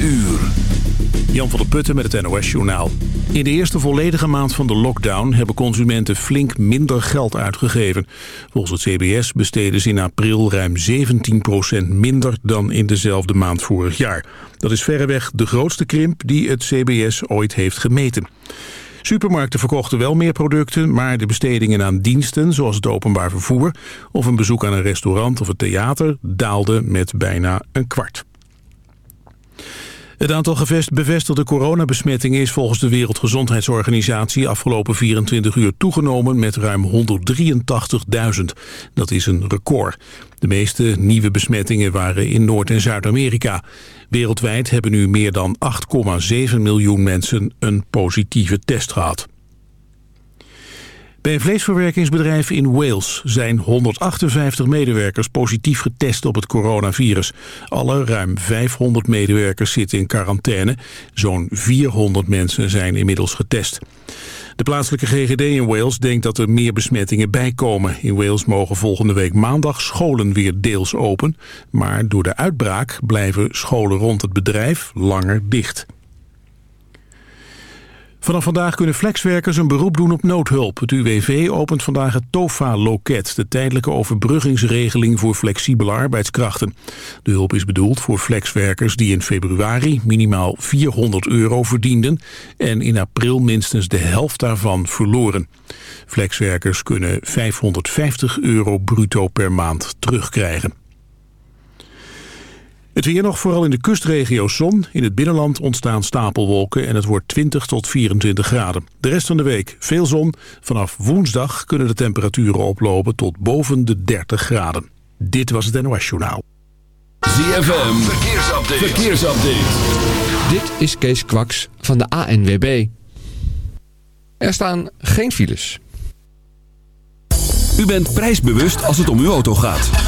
uur. Jan van der Putten met het NOS-journaal. In de eerste volledige maand van de lockdown hebben consumenten flink minder geld uitgegeven. Volgens het CBS besteden ze in april ruim 17% minder dan in dezelfde maand vorig jaar. Dat is verreweg de grootste krimp die het CBS ooit heeft gemeten. Supermarkten verkochten wel meer producten, maar de bestedingen aan diensten, zoals het openbaar vervoer of een bezoek aan een restaurant of het theater, daalden met bijna een kwart. Het aantal bevestigde coronabesmettingen is volgens de Wereldgezondheidsorganisatie afgelopen 24 uur toegenomen met ruim 183.000. Dat is een record. De meeste nieuwe besmettingen waren in Noord- en Zuid-Amerika. Wereldwijd hebben nu meer dan 8,7 miljoen mensen een positieve test gehad. Bij een vleesverwerkingsbedrijf in Wales zijn 158 medewerkers positief getest op het coronavirus. Alle ruim 500 medewerkers zitten in quarantaine. Zo'n 400 mensen zijn inmiddels getest. De plaatselijke GGD in Wales denkt dat er meer besmettingen bijkomen. In Wales mogen volgende week maandag scholen weer deels open. Maar door de uitbraak blijven scholen rond het bedrijf langer dicht. Vanaf vandaag kunnen flexwerkers een beroep doen op noodhulp. Het UWV opent vandaag het TOFA-loket, de tijdelijke overbruggingsregeling voor flexibele arbeidskrachten. De hulp is bedoeld voor flexwerkers die in februari minimaal 400 euro verdienden en in april minstens de helft daarvan verloren. Flexwerkers kunnen 550 euro bruto per maand terugkrijgen. Het weer nog vooral in de kustregio zon. In het binnenland ontstaan stapelwolken en het wordt 20 tot 24 graden. De rest van de week veel zon. Vanaf woensdag kunnen de temperaturen oplopen tot boven de 30 graden. Dit was het NOS Journaal. ZFM, verkeersupdate. verkeersupdate. Dit is Kees Kwaks van de ANWB. Er staan geen files. U bent prijsbewust als het om uw auto gaat.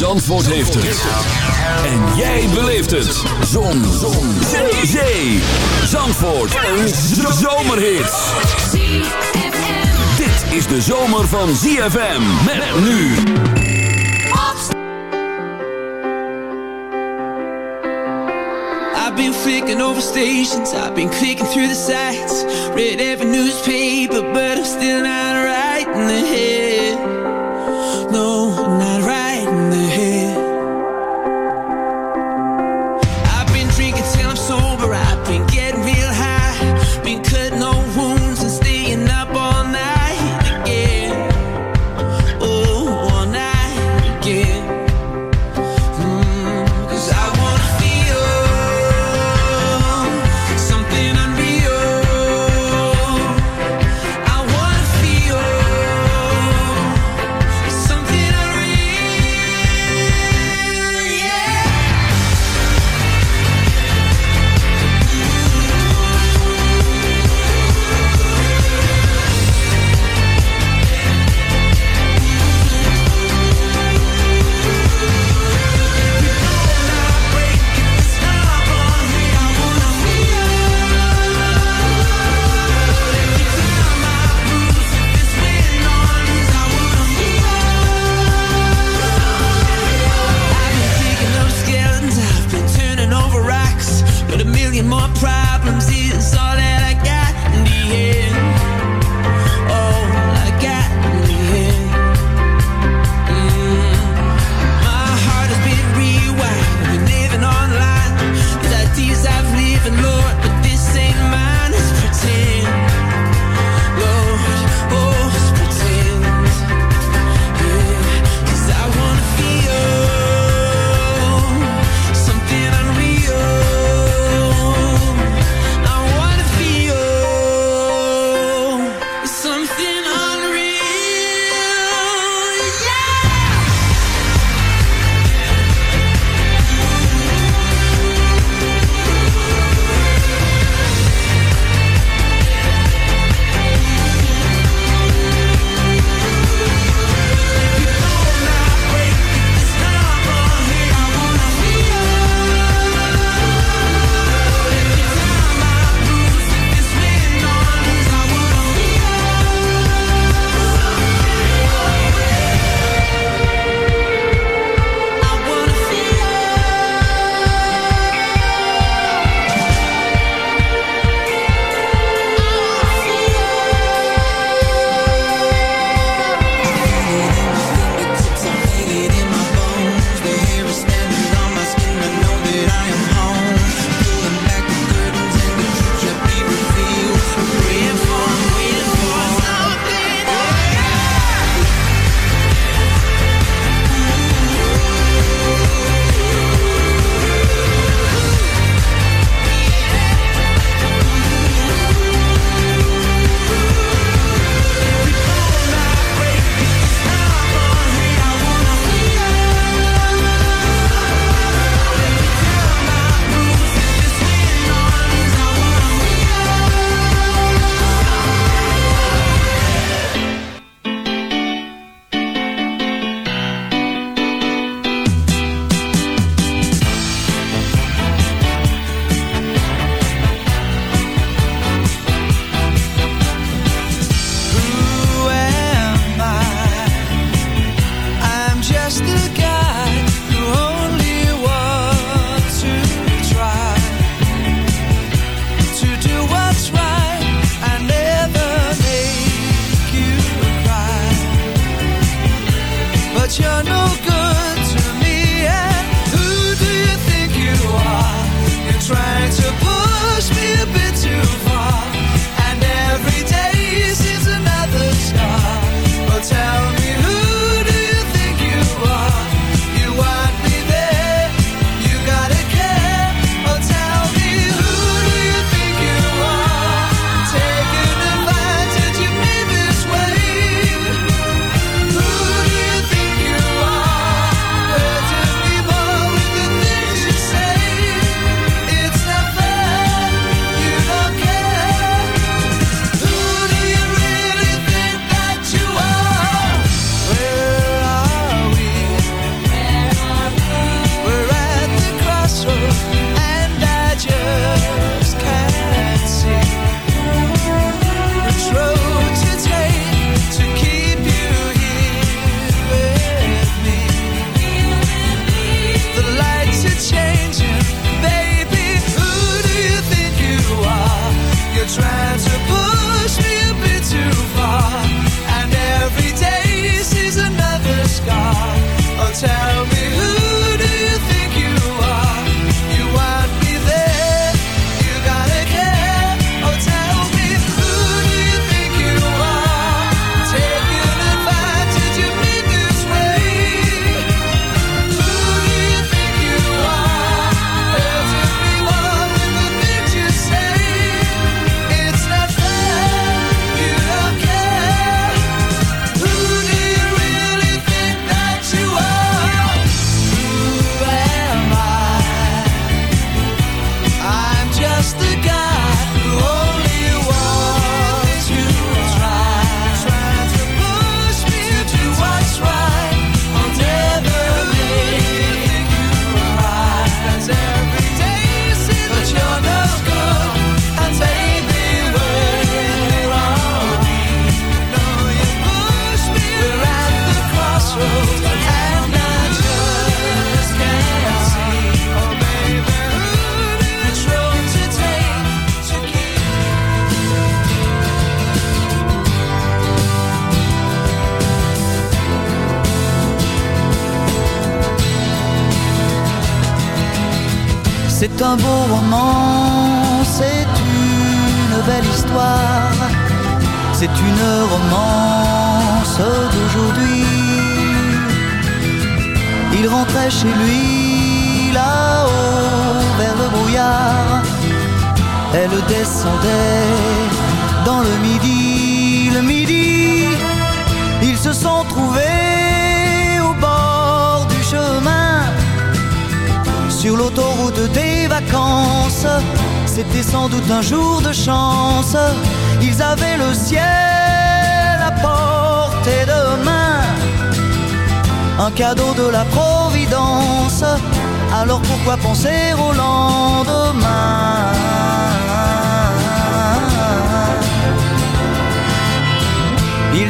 Zandvoort heeft het. En jij beleeft het. Zon. Zon. Zee. Zee. Zandvoort. Een zomerhit. Dit is de zomer van ZFM. Met nu. I've been flicking over stations, I've been clicking through the sites, read every newspaper, but I'm still not right in the head.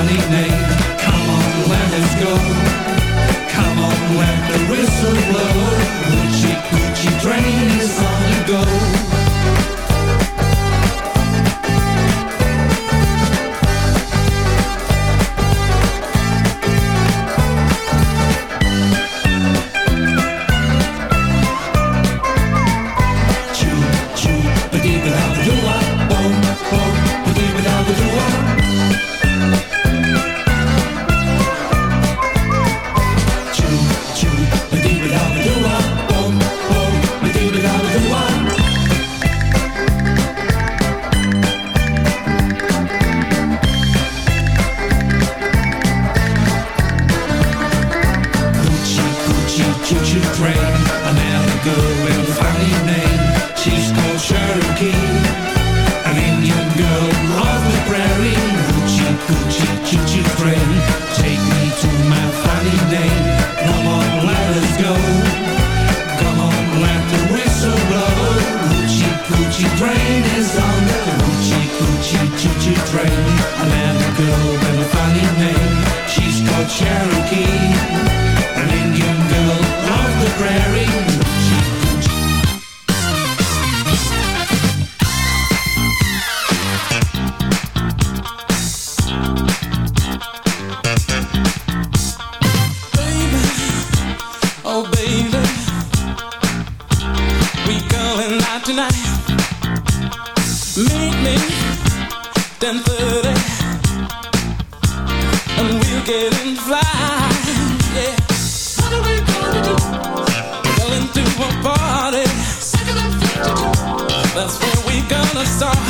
funny name. That's where we gonna start.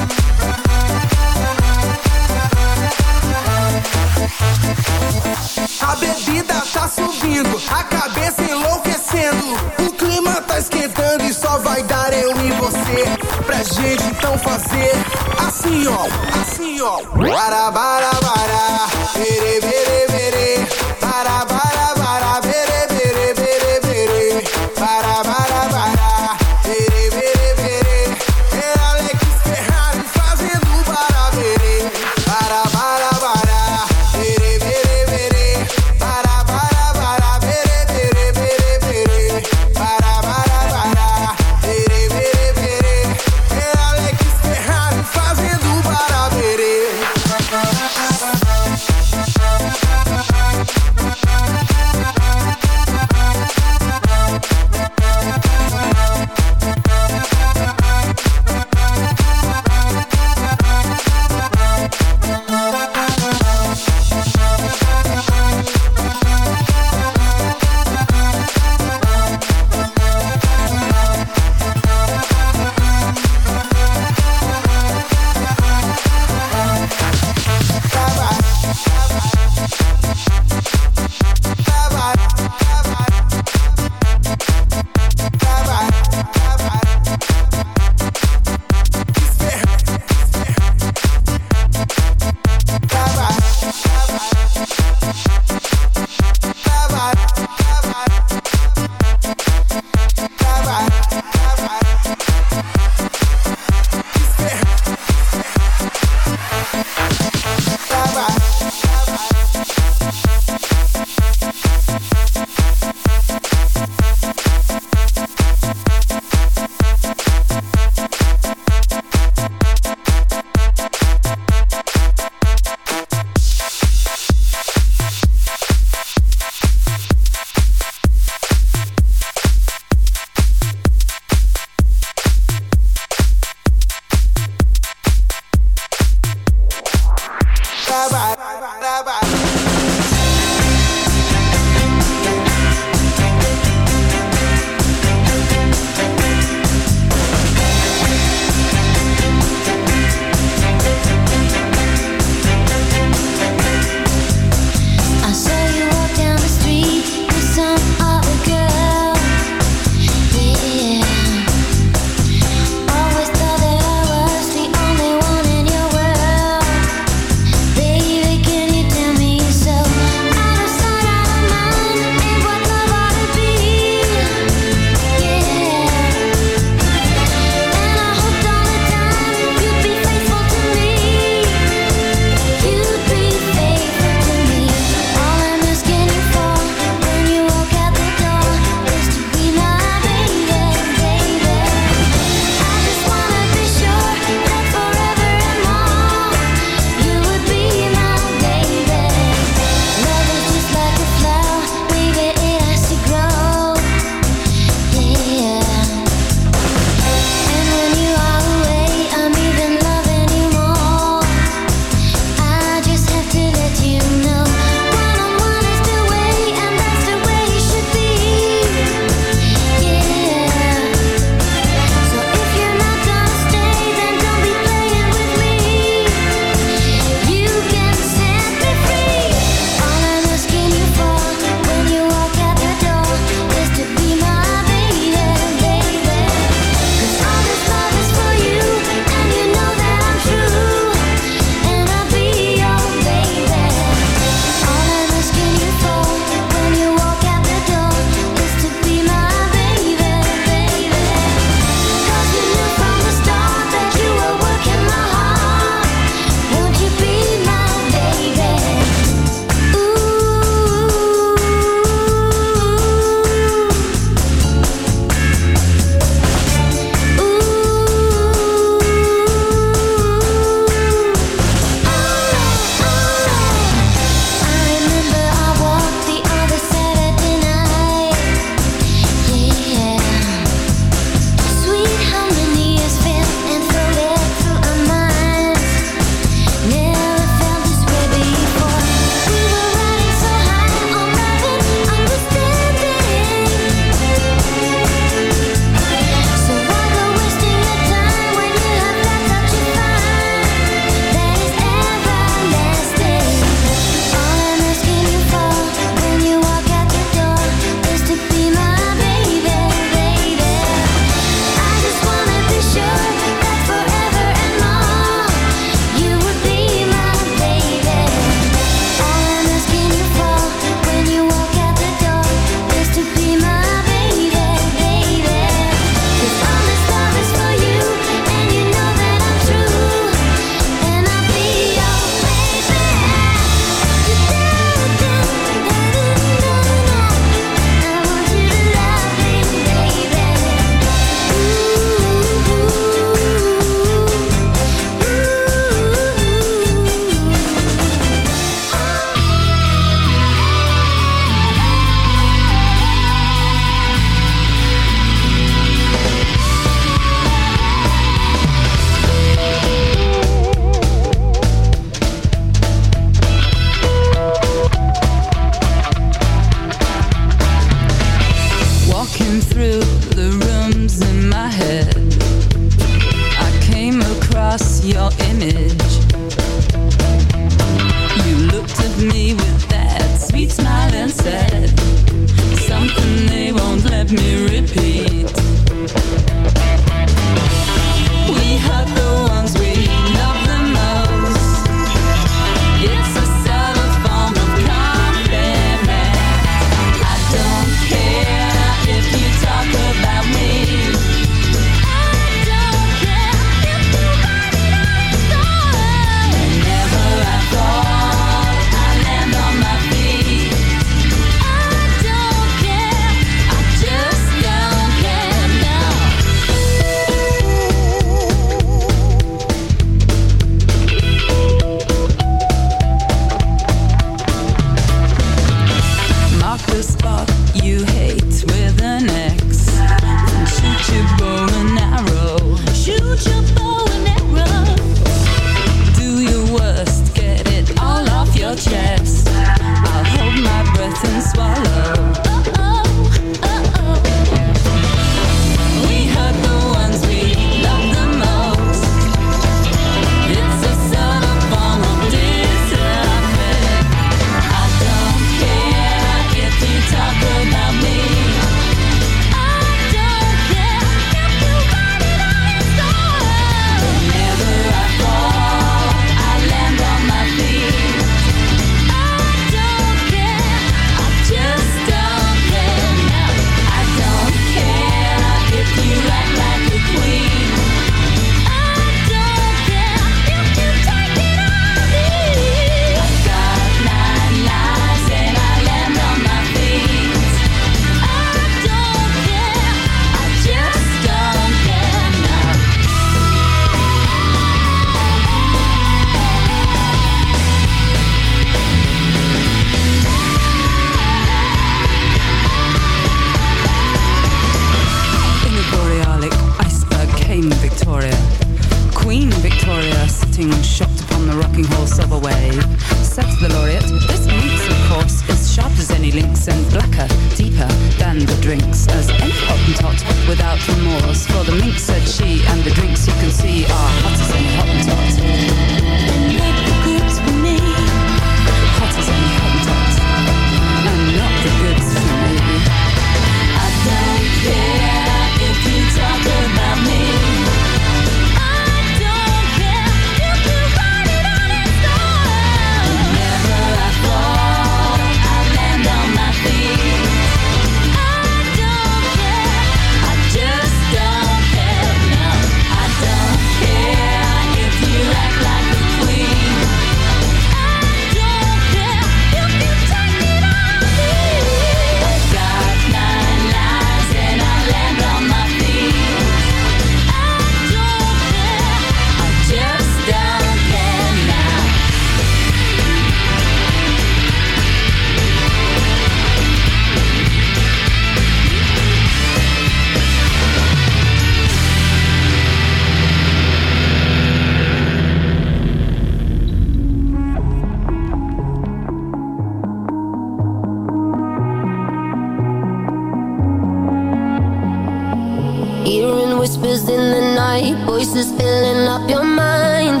right Voices filling up your mind.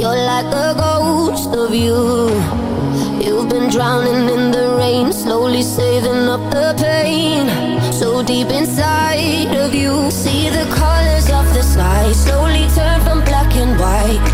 You're like a ghost of you. You've been drowning in the rain Slowly saving up the pain. So deep inside of you See the colors of the sky Slowly turn from black and white.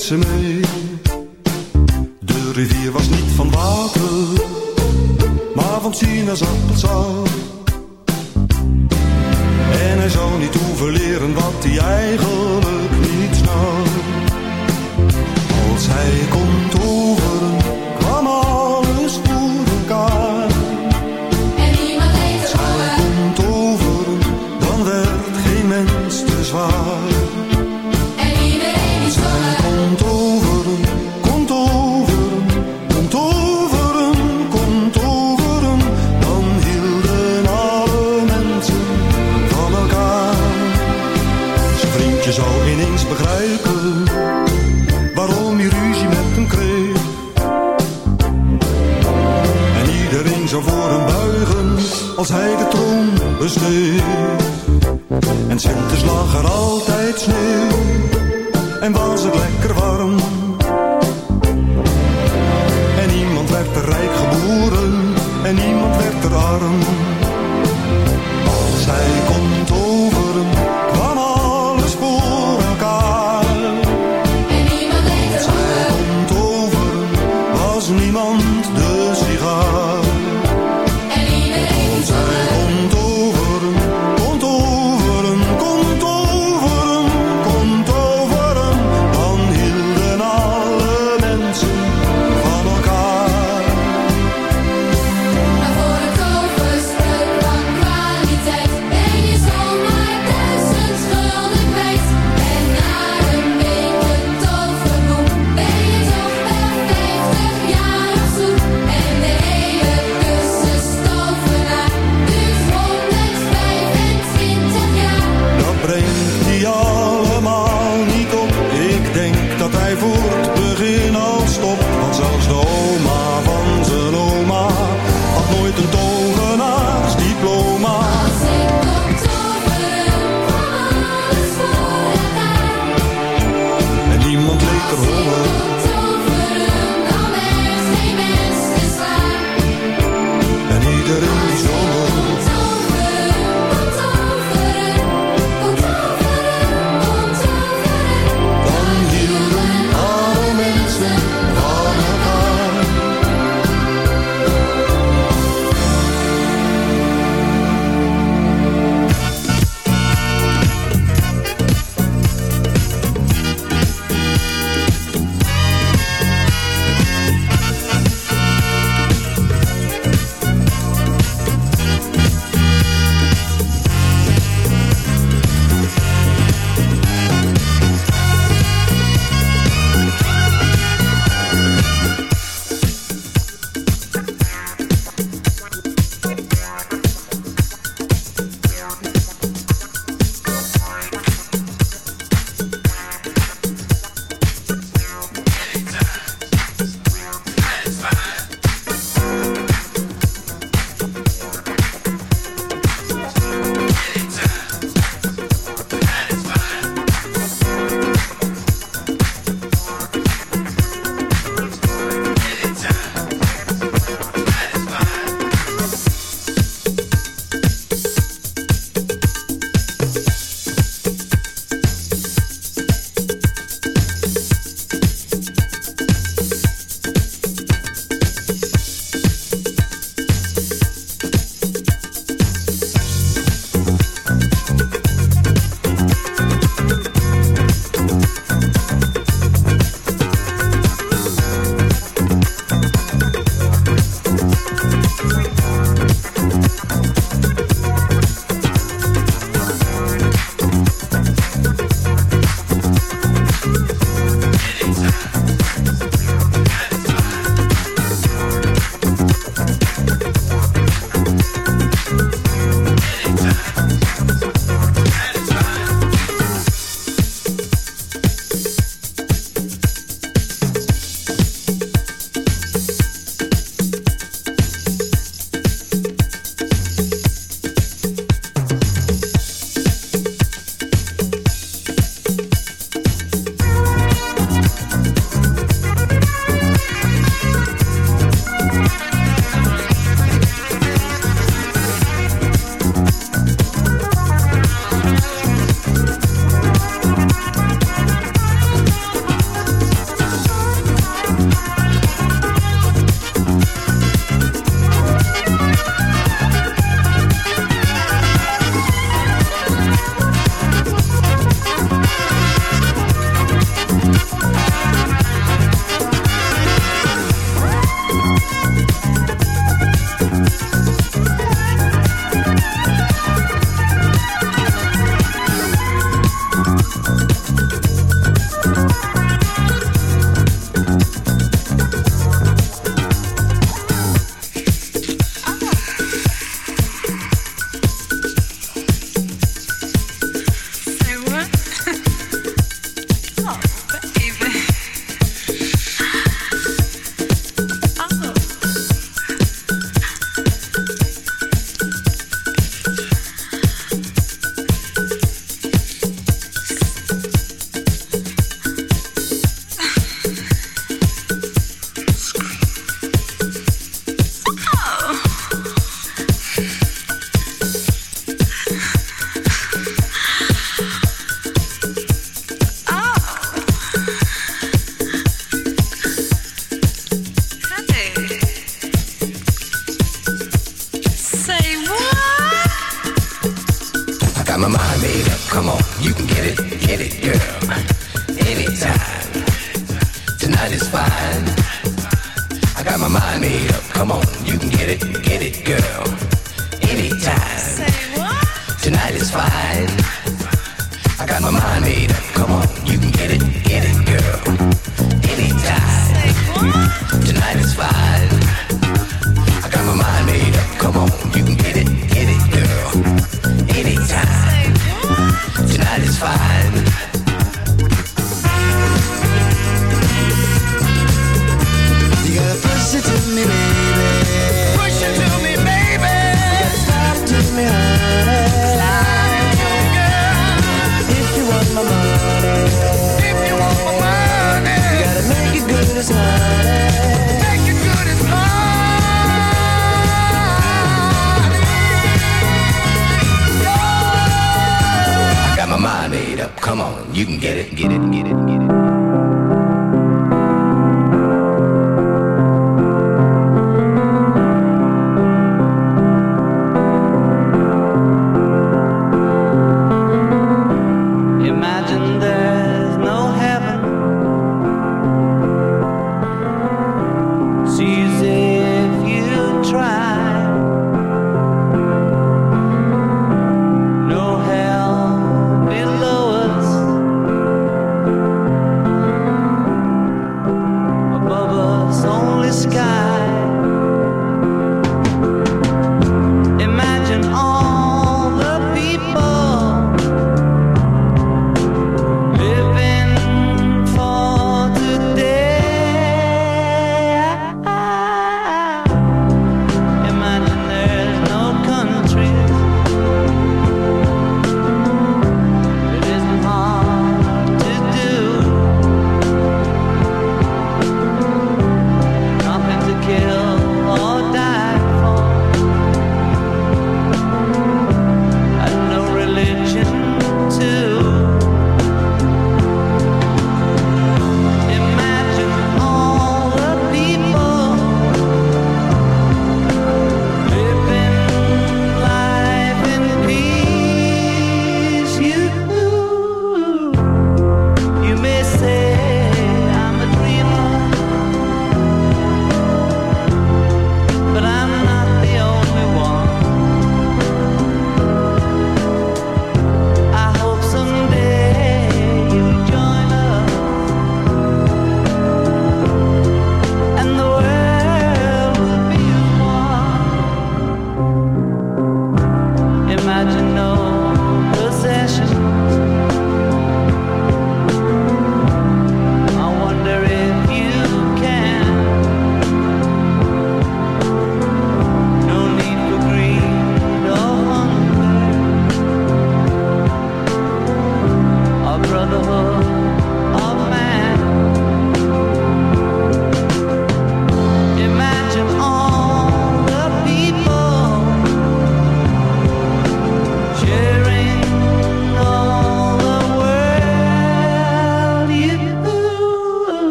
met ze mee.